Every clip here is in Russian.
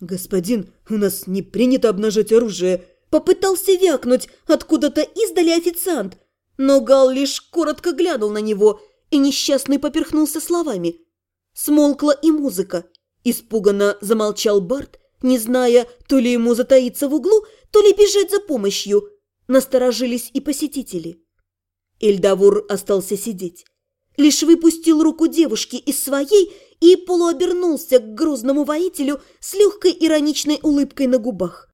«Господин, у нас не принято обнажать оружие!» Попытался вякнуть откуда-то издали официант, но Гал лишь коротко глянул на него, и несчастный поперхнулся словами. Смолкла и музыка. Испуганно замолчал Барт, не зная, то ли ему затаиться в углу, то ли бежать за помощью. Насторожились и посетители. Эльдавур остался сидеть. Лишь выпустил руку девушки из своей и полуобернулся к грузному воителю с легкой ироничной улыбкой на губах.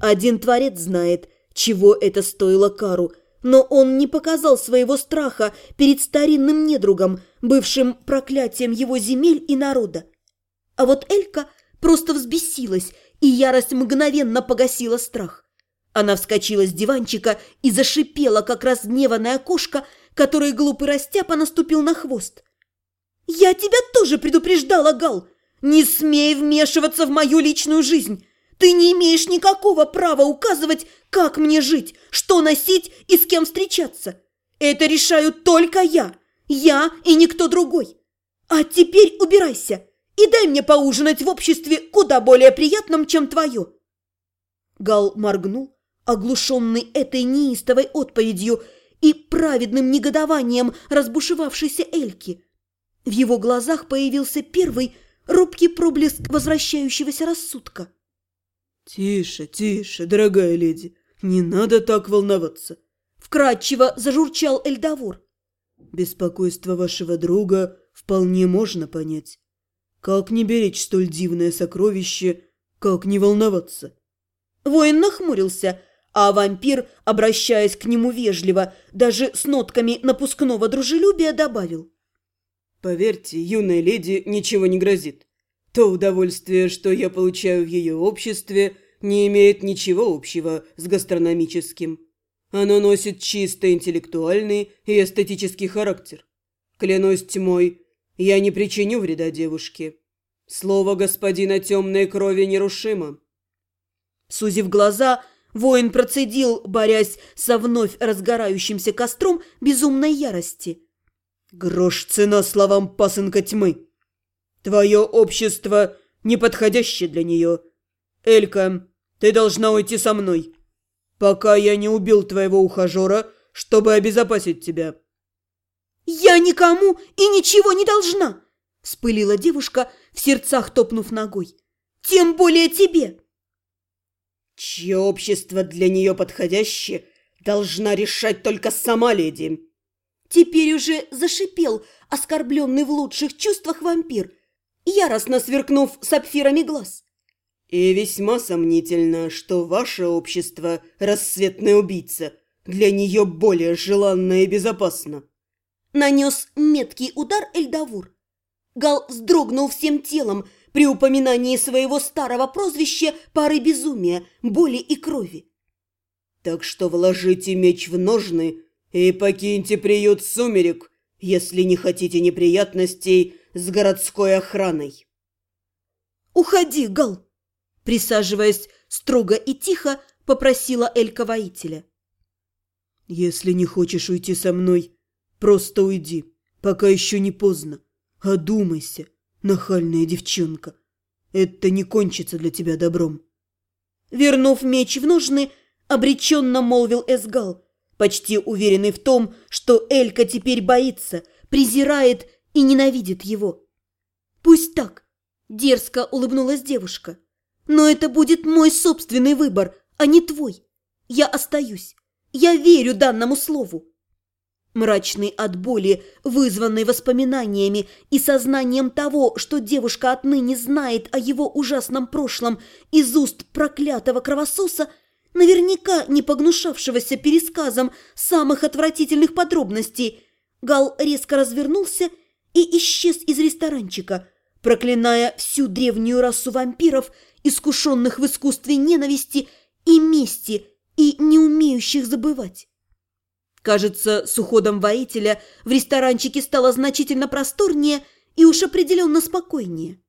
Один творец знает, чего это стоило Кару, но он не показал своего страха перед старинным недругом, бывшим проклятием его земель и народа. А вот Элька просто взбесилась, и ярость мгновенно погасила страх. Она вскочила с диванчика и зашипела, как разгневанная кошка, которой глупый растяпа наступил на хвост. «Я тебя тоже предупреждала, Гал! Не смей вмешиваться в мою личную жизнь! Ты не имеешь никакого права указывать, как мне жить, что носить и с кем встречаться! Это решаю только я! Я и никто другой! А теперь убирайся и дай мне поужинать в обществе куда более приятном, чем твое!» Гал моргнул, оглушенный этой неистовой отповедью и праведным негодованием разбушевавшейся Эльки – в его глазах появился первый робкий проблеск возвращающегося рассудка. «Тише, тише, дорогая леди, не надо так волноваться!» Вкратчиво зажурчал Эльдовор. «Беспокойство вашего друга вполне можно понять. Как не беречь столь дивное сокровище, как не волноваться?» Воин нахмурился, а вампир, обращаясь к нему вежливо, даже с нотками напускного дружелюбия, добавил. Поверьте, юной леди ничего не грозит. То удовольствие, что я получаю в ее обществе, не имеет ничего общего с гастрономическим. Оно носит чисто интеллектуальный и эстетический характер. Клянусь тьмой, я не причиню вреда девушке. Слово господина темной крови нерушимо. Сузив глаза, воин процедил, борясь со вновь разгорающимся костром безумной ярости – Грош цена словам пасынка тьмы. Твое общество неподходящее для нее. Элька, ты должна уйти со мной, пока я не убил твоего ухажера, чтобы обезопасить тебя. Я никому и ничего не должна, вспылила девушка, в сердцах топнув ногой. Тем более тебе. Чье общество для нее подходящее, должна решать только сама леди. Теперь уже зашипел оскорбленный в лучших чувствах вампир, яростно сверкнув сапфирами глаз. «И весьма сомнительно, что ваше общество, рассветная убийца, для нее более желанно и безопасно». Нанес меткий удар Эльдавур. Гал вздрогнул всем телом при упоминании своего старого прозвища пары безумия, боли и крови. «Так что вложите меч в ножны и покиньте приют сумерек, если не хотите неприятностей с городской охраной. «Уходи, Гал!» Присаживаясь строго и тихо, попросила Элька воителя. «Если не хочешь уйти со мной, просто уйди, пока еще не поздно. Одумайся, нахальная девчонка. Это не кончится для тебя добром». Вернув меч в ножны, обреченно молвил Эсгал, почти уверенный в том, что Элька теперь боится, презирает и ненавидит его. «Пусть так», – дерзко улыбнулась девушка. «Но это будет мой собственный выбор, а не твой. Я остаюсь. Я верю данному слову». Мрачный от боли, вызванный воспоминаниями и сознанием того, что девушка отныне знает о его ужасном прошлом из уст проклятого кровососа – наверняка не погнушавшегося пересказом самых отвратительных подробностей, Гал резко развернулся и исчез из ресторанчика, проклиная всю древнюю расу вампиров, искушенных в искусстве ненависти и мести, и не умеющих забывать. Кажется, с уходом воителя в ресторанчике стало значительно просторнее и уж определенно спокойнее.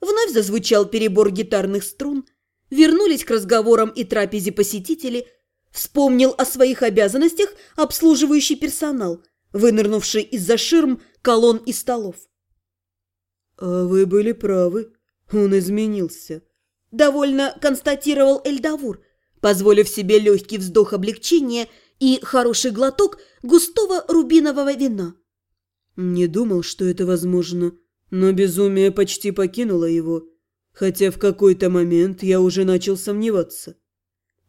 Вновь зазвучал перебор гитарных струн – вернулись к разговорам и трапезе посетители, вспомнил о своих обязанностях обслуживающий персонал, вынырнувший из-за ширм, колонн и столов. «А вы были правы, он изменился. Довольно констатировал Эльдавур, позволив себе легкий вздох облегчения и хороший глоток густого рубинового вина. Не думал, что это возможно, но безумие почти покинуло его, хотя в какой-то момент я уже начал сомневаться.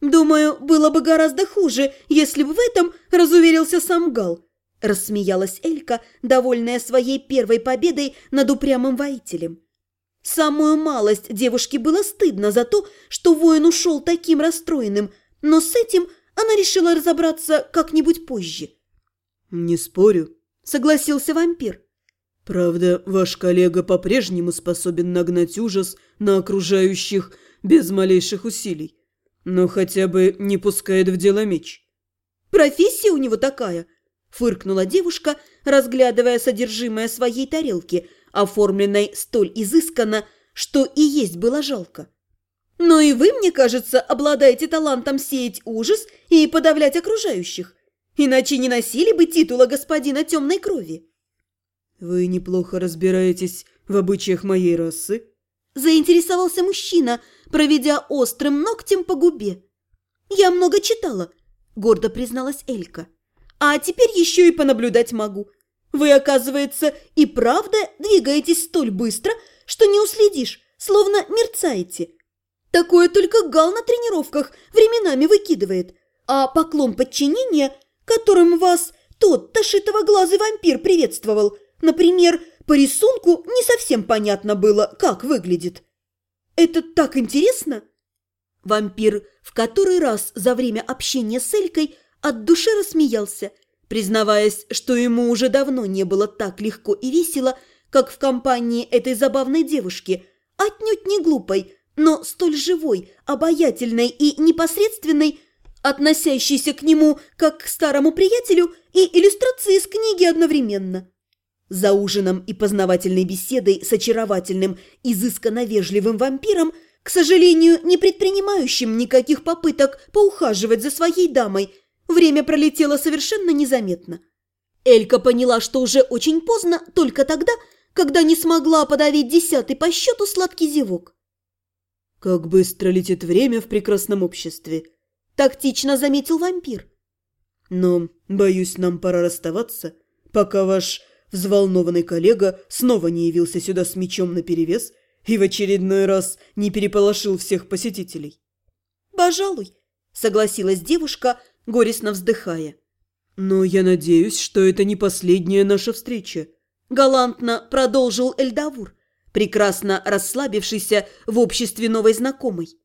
«Думаю, было бы гораздо хуже, если бы в этом разуверился сам Гал», – рассмеялась Элька, довольная своей первой победой над упрямым воителем. Самую малость девушке было стыдно за то, что воин ушел таким расстроенным, но с этим она решила разобраться как-нибудь позже. «Не спорю», – согласился вампир. «Правда, ваш коллега по-прежнему способен нагнать ужас на окружающих без малейших усилий но хотя бы не пускает в дело меч. «Профессия у него такая!» – фыркнула девушка, разглядывая содержимое своей тарелки, оформленной столь изысканно, что и есть было жалко. «Но и вы, мне кажется, обладаете талантом сеять ужас и подавлять окружающих, иначе не носили бы титула господина темной крови». «Вы неплохо разбираетесь в обычаях моей расы?» Заинтересовался мужчина, проведя острым ногтем по губе. «Я много читала», – гордо призналась Элька. «А теперь еще и понаблюдать могу. Вы, оказывается, и правда двигаетесь столь быстро, что не уследишь, словно мерцаете. Такое только Гал на тренировках временами выкидывает. А поклон подчинения, которым вас тот тошитого-глазый вампир приветствовал, например, по рисунку не совсем понятно было, как выглядит. Это так интересно!» Вампир в который раз за время общения с Элькой от души рассмеялся, признаваясь, что ему уже давно не было так легко и весело, как в компании этой забавной девушки, отнюдь не глупой, но столь живой, обаятельной и непосредственной, относящейся к нему как к старому приятелю и иллюстрации из книги одновременно. За ужином и познавательной беседой с очаровательным, изысканно вежливым вампиром, к сожалению, не предпринимающим никаких попыток поухаживать за своей дамой, время пролетело совершенно незаметно. Элька поняла, что уже очень поздно только тогда, когда не смогла подавить десятый по счету сладкий зевок. «Как быстро летит время в прекрасном обществе», – тактично заметил вампир. «Но, боюсь, нам пора расставаться, пока ваш Взволнованный коллега снова не явился сюда с мечом наперевес и в очередной раз не переполошил всех посетителей. «Пожалуй», — согласилась девушка, горестно вздыхая. «Но я надеюсь, что это не последняя наша встреча», — галантно продолжил Эльдавур, прекрасно расслабившийся в обществе новой знакомой.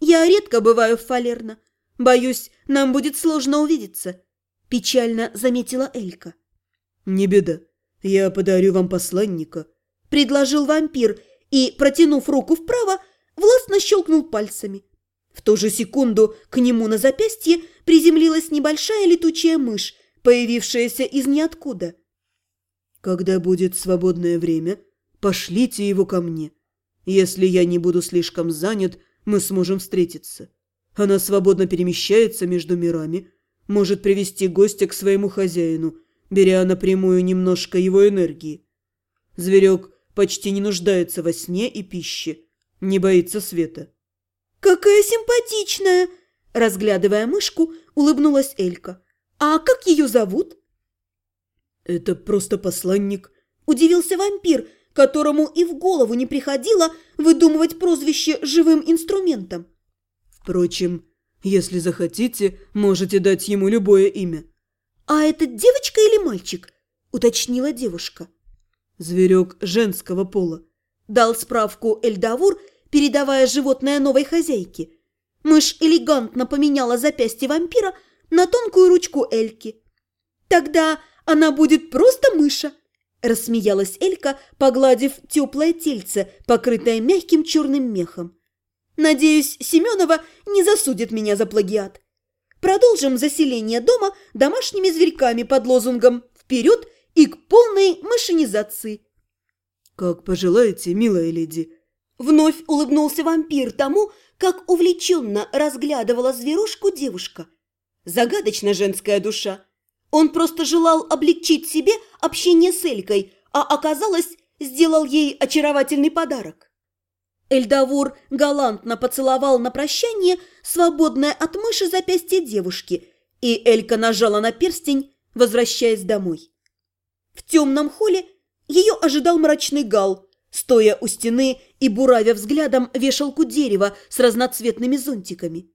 «Я редко бываю в Фалерно. Боюсь, нам будет сложно увидеться», — печально заметила Элька. «Не беда. «Я подарю вам посланника», – предложил вампир и, протянув руку вправо, властно щелкнул пальцами. В ту же секунду к нему на запястье приземлилась небольшая летучая мышь, появившаяся из ниоткуда. «Когда будет свободное время, пошлите его ко мне. Если я не буду слишком занят, мы сможем встретиться. Она свободно перемещается между мирами, может привести гостя к своему хозяину – беря напрямую немножко его энергии. Зверек почти не нуждается во сне и пище, не боится света. «Какая симпатичная!» Разглядывая мышку, улыбнулась Элька. «А как ее зовут?» «Это просто посланник», – удивился вампир, которому и в голову не приходило выдумывать прозвище живым инструментом. «Впрочем, если захотите, можете дать ему любое имя». «А это девочка или мальчик?» – уточнила девушка. «Зверек женского пола», – дал справку Эльдавур, передавая животное новой хозяйке. Мышь элегантно поменяла запястье вампира на тонкую ручку Эльки. «Тогда она будет просто мыша», – рассмеялась Элька, погладив теплое тельце, покрытое мягким черным мехом. «Надеюсь, Семенова не засудит меня за плагиат». Продолжим заселение дома домашними зверьками под лозунгом «Вперед!» и к полной машинизации. «Как пожелаете, милая леди!» Вновь улыбнулся вампир тому, как увлеченно разглядывала зверушку девушка. Загадочная женская душа. Он просто желал облегчить себе общение с Элькой, а оказалось, сделал ей очаровательный подарок. Эльдовур галантно поцеловал на прощание свободное от мыши запястье девушки, и Элька нажала на перстень, возвращаясь домой. В темном холле ее ожидал мрачный гал, стоя у стены и буравя взглядом вешалку дерева с разноцветными зонтиками.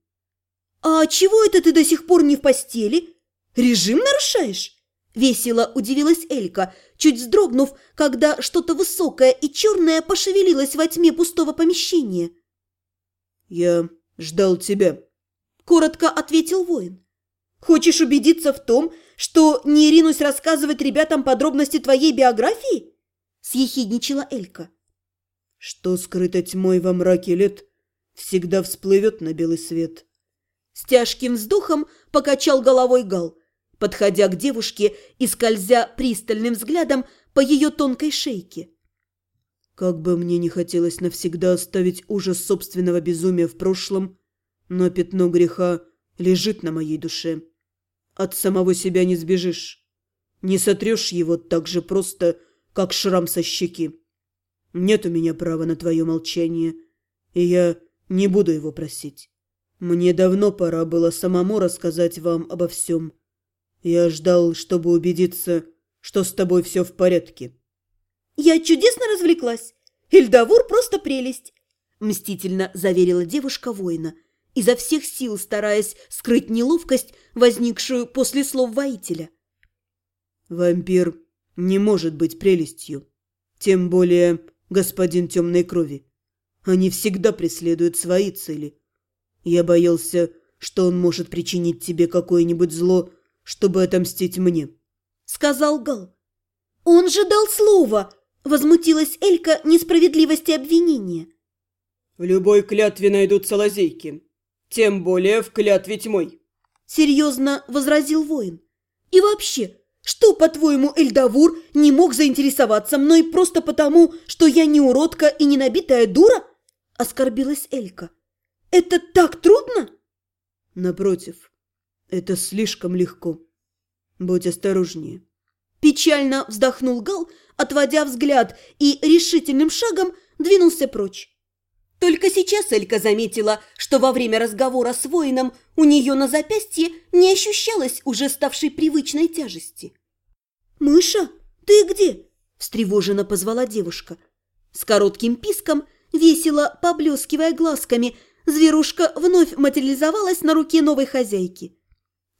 «А чего это ты до сих пор не в постели? Режим нарушаешь?» Весело удивилась Элька, чуть вздрогнув, когда что-то высокое и черное пошевелилось во тьме пустого помещения. «Я ждал тебя», – коротко ответил воин. «Хочешь убедиться в том, что не ринусь рассказывать ребятам подробности твоей биографии?» – съехидничала Элька. «Что скрыто тьмой во мраке лет, всегда всплывет на белый свет». С тяжким вздохом покачал головой Гал – подходя к девушке и скользя пристальным взглядом по ее тонкой шейке. Как бы мне не хотелось навсегда оставить ужас собственного безумия в прошлом, но пятно греха лежит на моей душе. От самого себя не сбежишь. Не сотрешь его так же просто, как шрам со щеки. Нет у меня права на твое молчание, и я не буду его просить. Мне давно пора было самому рассказать вам обо всем. Я ждал, чтобы убедиться, что с тобой все в порядке. Я чудесно развлеклась. Эльдавур просто прелесть, мстительно заверила девушка воина, изо всех сил стараясь скрыть неловкость, возникшую после слов воителя. Вампир не может быть прелестью, тем более господин темной крови. Они всегда преследуют свои цели. Я боялся, что он может причинить тебе какое-нибудь зло, чтобы отомстить мне», — сказал Гал. «Он же дал слово!» — возмутилась Элька несправедливости обвинения. «В любой клятве найдутся лазейки, тем более в клятве тьмой», — серьезно возразил воин. «И вообще, что, по-твоему, Эльдавур не мог заинтересоваться мной просто потому, что я не уродка и не набитая дура?» — оскорбилась Элька. «Это так трудно?» «Напротив, это слишком легко. Будь осторожнее. Печально вздохнул Гал, отводя взгляд, и решительным шагом двинулся прочь. Только сейчас Элька заметила, что во время разговора с воином у нее на запястье не ощущалось уже ставшей привычной тяжести. «Мыша, ты где?» – встревоженно позвала девушка. С коротким писком, весело поблескивая глазками, зверушка вновь материализовалась на руке новой хозяйки.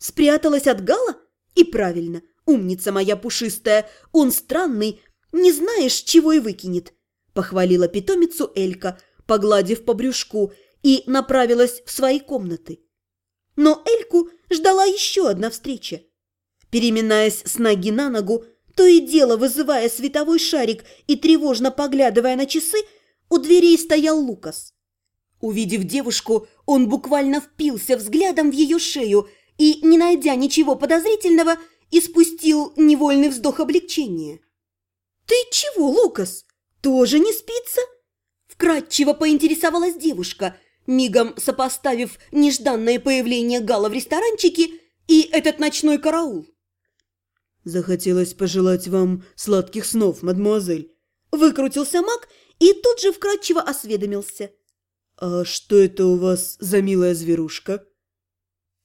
Спряталась от Гала? И правильно, умница моя пушистая, он странный, не знаешь, чего и выкинет. Похвалила питомицу Элька, погладив по брюшку, и направилась в свои комнаты. Но Эльку ждала еще одна встреча. Переминаясь с ноги на ногу, то и дело вызывая световой шарик и тревожно поглядывая на часы, у дверей стоял Лукас. Увидев девушку, он буквально впился взглядом в ее шею – и, не найдя ничего подозрительного, испустил невольный вздох облегчения. «Ты чего, Лукас? Тоже не спится?» Вкратчиво поинтересовалась девушка, мигом сопоставив нежданное появление Гала в ресторанчике и этот ночной караул. «Захотелось пожелать вам сладких снов, мадемуазель!» Выкрутился маг и тут же вкратчиво осведомился. «А что это у вас за милая зверушка?»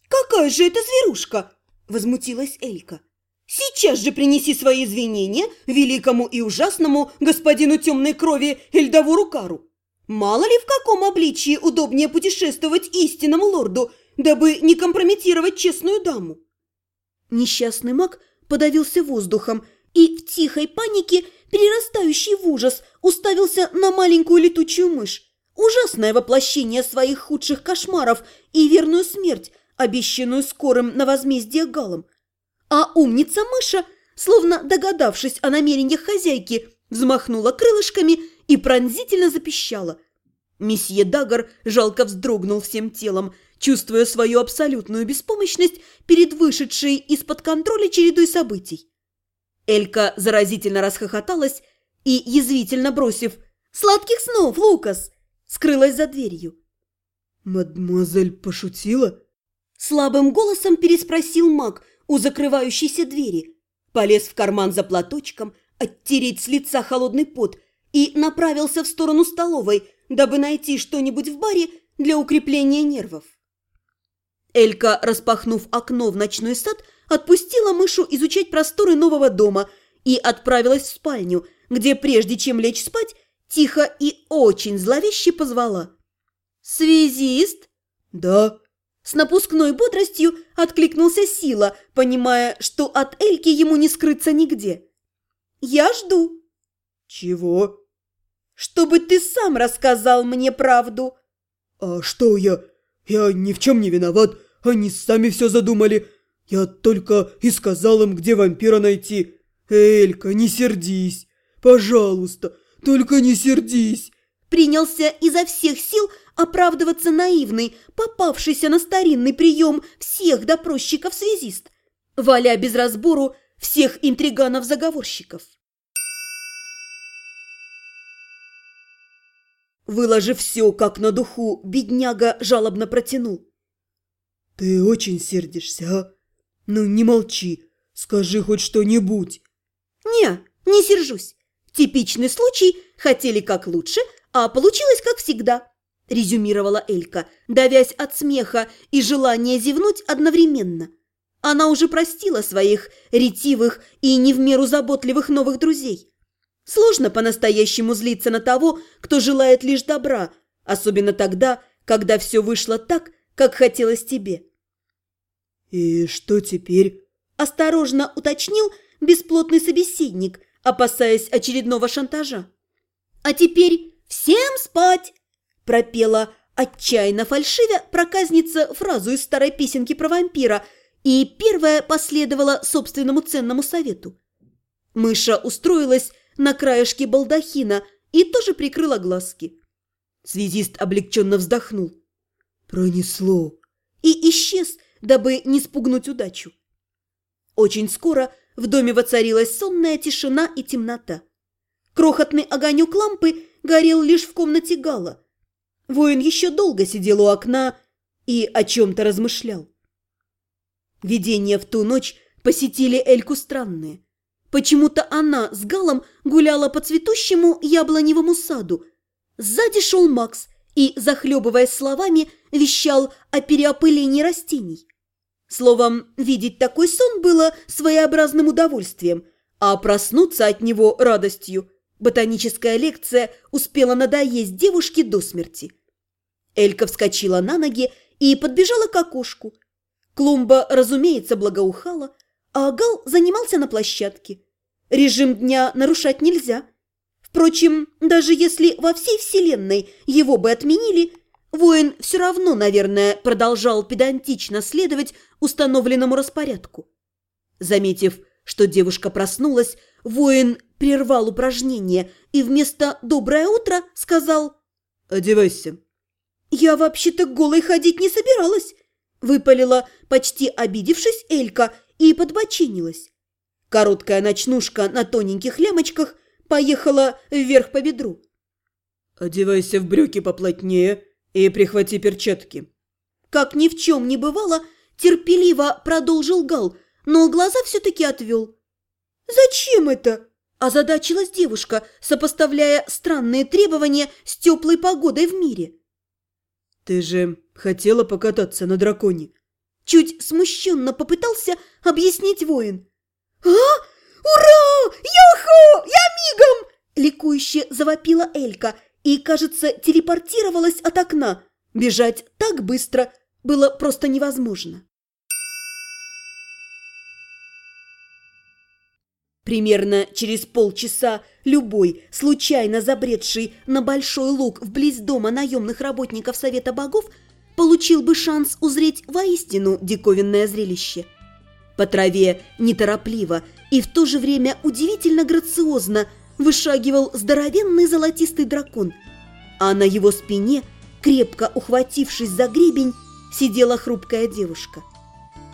«Какая же это зверушка?» – возмутилась Элька. «Сейчас же принеси свои извинения великому и ужасному господину темной крови Эльдавуру Кару. Мало ли в каком обличии удобнее путешествовать истинному лорду, дабы не компрометировать честную даму». Несчастный маг подавился воздухом и в тихой панике, перерастающий в ужас, уставился на маленькую летучую мышь. Ужасное воплощение своих худших кошмаров и верную смерть – обещанную скорым на возмездие галом. А умница мыша, словно догадавшись о намерениях хозяйки, взмахнула крылышками и пронзительно запищала. Месье Дагар жалко вздрогнул всем телом, чувствуя свою абсолютную беспомощность перед вышедшей из-под контроля чередой событий. Элька заразительно расхохоталась и, язвительно бросив «Сладких снов, Лукас!» скрылась за дверью. «Мадемуазель пошутила?» Слабым голосом переспросил маг у закрывающейся двери. Полез в карман за платочком, оттереть с лица холодный пот и направился в сторону столовой, дабы найти что-нибудь в баре для укрепления нервов. Элька, распахнув окно в ночной сад, отпустила мышу изучать просторы нового дома и отправилась в спальню, где, прежде чем лечь спать, тихо и очень зловеще позвала. «Связист?» «Да». С напускной бодростью откликнулся Сила, понимая, что от Эльки ему не скрыться нигде. «Я жду». «Чего?» «Чтобы ты сам рассказал мне правду». «А что я? Я ни в чем не виноват. Они сами все задумали. Я только и сказал им, где вампира найти. Элька, не сердись. Пожалуйста, только не сердись. Принялся изо всех сил оправдываться наивный, попавшийся на старинный прием всех допросчиков-связист, валя без разбору всех интриганов-заговорщиков. Выложив все как на духу, бедняга жалобно протянул. «Ты очень сердишься, а? Ну, не молчи, скажи хоть что-нибудь». «Не, не сержусь. Типичный случай, хотели как лучше, а получилось как всегда», – резюмировала Элька, давясь от смеха и желания зевнуть одновременно. Она уже простила своих ретивых и не в меру заботливых новых друзей. Сложно по-настоящему злиться на того, кто желает лишь добра, особенно тогда, когда все вышло так, как хотелось тебе. «И что теперь?» – осторожно уточнил бесплотный собеседник, опасаясь очередного шантажа. «А теперь всем спать!» – пропела отчаянно фальшивя проказница фразу из старой песенки про вампира, и первая последовала собственному ценному совету. Мыша устроилась на краешке балдахина и тоже прикрыла глазки. Связист облегченно вздохнул. Пронесло. И исчез, дабы не спугнуть удачу. Очень скоро в доме воцарилась сонная тишина и темнота. Крохотный огонек лампы горел лишь в комнате Гала. Воин еще долго сидел у окна и о чем-то размышлял. Видения в ту ночь посетили Эльку странные. Почему-то она с Галом гуляла по цветущему яблоневому саду. Сзади шел Макс и, захлебываясь словами, вещал о переопылении растений. Словом, видеть такой сон было своеобразным удовольствием, а проснуться от него радостью. Ботаническая лекция успела надоесть девушке до смерти. Элька вскочила на ноги и подбежала к окошку. Клумба, разумеется, благоухала, а Гал занимался на площадке. Режим дня нарушать нельзя. Впрочем, даже если во всей вселенной его бы отменили, воин все равно, наверное, продолжал педантично следовать установленному распорядку. Заметив, что девушка проснулась, воин прервал упражнение и вместо «доброе утро» сказал «Одевайся». «Я вообще-то голой ходить не собиралась», – выпалила, почти обидевшись, Элька и подбочинилась. Короткая ночнушка на тоненьких лямочках поехала вверх по бедру. «Одевайся в брюки поплотнее и прихвати перчатки». Как ни в чем не бывало, терпеливо продолжил Гал, но глаза все-таки отвел. «Зачем это?» – озадачилась девушка, сопоставляя странные требования с теплой погодой в мире. «Ты же хотела покататься на драконе?» Чуть смущенно попытался объяснить воин. «А? Ура! Яху! Я мигом!» Ликующе завопила Элька и, кажется, телепортировалась от окна. Бежать так быстро было просто невозможно. Примерно через полчаса любой, случайно забредший на большой луг вблизь дома наемных работников Совета Богов, получил бы шанс узреть воистину диковинное зрелище – по траве неторопливо и в то же время удивительно грациозно вышагивал здоровенный золотистый дракон, а на его спине, крепко ухватившись за гребень, сидела хрупкая девушка.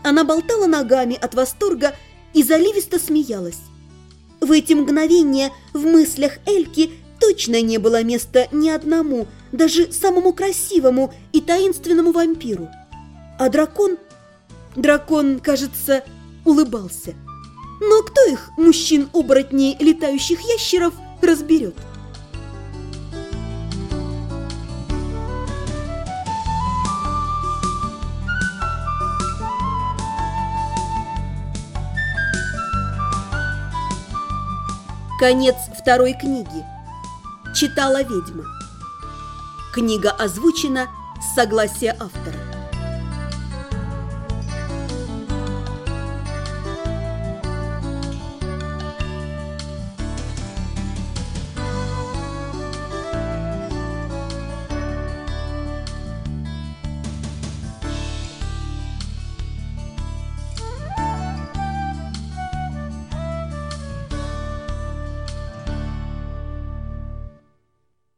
Она болтала ногами от восторга и заливисто смеялась. В эти мгновения в мыслях Эльки точно не было места ни одному, даже самому красивому и таинственному вампиру. А дракон – Дракон, кажется, улыбался. Но кто их, мужчин-оборотней, летающих ящеров, разберет? Конец второй книги. Читала ведьма. Книга озвучена с согласия автора.